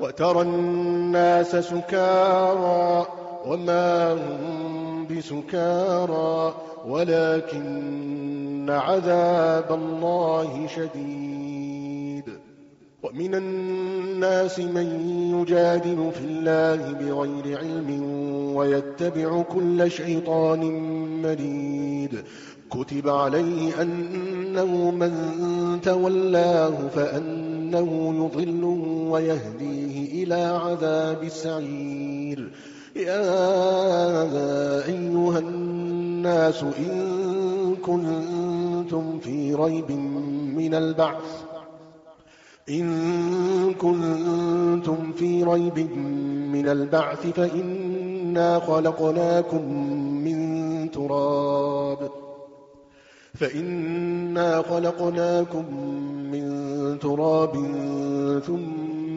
وترى الناس سكارى وما هم بسكارى ولكن عذاب الله شديد. ومن الناس من يجادل في الله بغير علم ويتبع كل شيطان مريد. كتب عليه أنه من تولاه فأنه يضله ويهديه. إلى عذاب السعير. يا أيها الناس إن كنتم في ريب من البعث. إن كنتم في ريب من البعث فإنا خلقناكم من تراب. فإنا خلقناكم من تراب ثم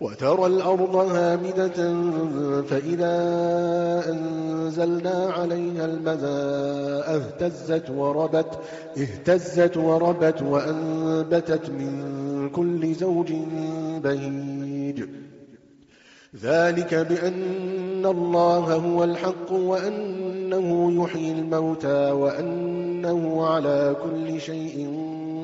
وترى الأرض هامدة فإذا أنزلنا عليها الماء اهتزت وربت اهتزت وربت وأنبتت من كل زوج بهيج. ذلك بأن الله هو الحق وأنه يحيي الموتى وأنه على كل شيء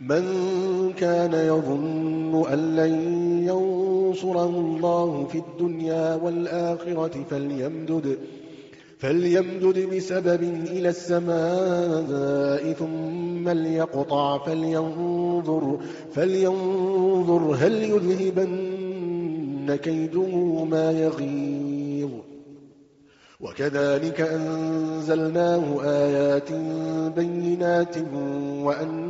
من كان يظن أن لن ينصره الله في الدنيا والآخرة فليمدد فليمدد بسبب إلى السماء ثم ليقطع فلينظر, فلينظر هل يذهبن كيده ما يغيظ. وكذلك أنزلناه آيات بينات وأن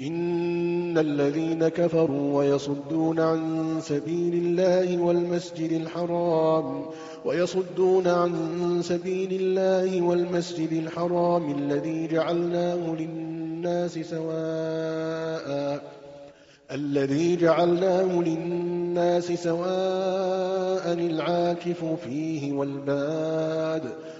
إن الذين كفروا ويصدون عن سبيل الله والمسجد الحرام ويصدون عن سبيل الله والمسجد الحرام الذي جعلناه للناس سواء الذي جعلناه للناس سواء العاكف فيه والباد.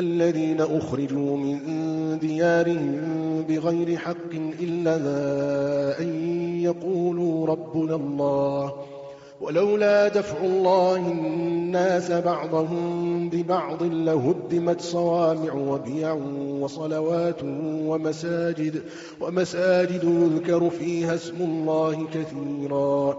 الذين أخرجوا من ديارهم بغير حق إلا أن يقولوا ربنا الله. ولولا دفع الله الناس بعضهم ببعض لهدمت صوامع وبيع وصلوات ومساجد ومساجد يذكر فيها اسم الله كثيرا.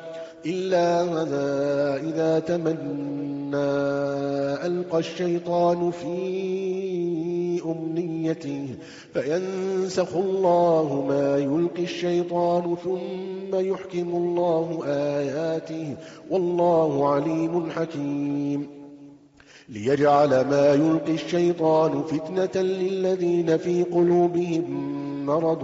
إلا إذا تمنى ألقى الشيطان في أمنيته فينسخ الله ما يلقي الشيطان ثم يحكم الله آياته والله عليم حكيم. ليجعل ما يلقي الشيطان فتنة للذين في قلوبهم مرض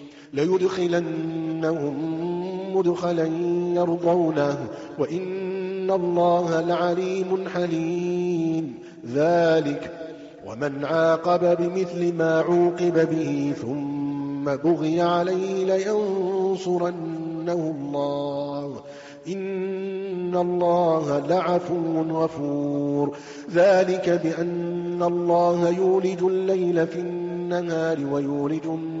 ليدخلنهم مدخلا يرضونه وإن الله لعليم حليم. ذلك ومن عاقب بمثل ما عوقب به ثم بغي عليه لينصرنه الله. إن الله لعفو غفور. ذلك بأن الله يولج الليل في النهار ويولج النهار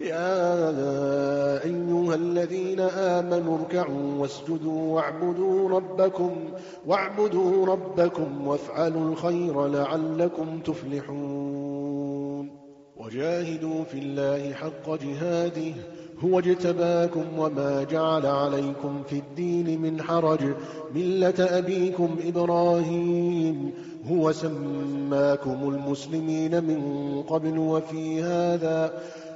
يا أيها الذين آمنوا اركعوا واسجدوا واعبدوا ربكم واعبدوا ربكم وافعلوا الخير لعلكم تفلحون. وجاهدوا في الله حق جهاده هو اجتباكم وما جعل عليكم في الدين من حرج. ملة أبيكم إبراهيم هو سماكم المسلمين من قبل وفي هذا.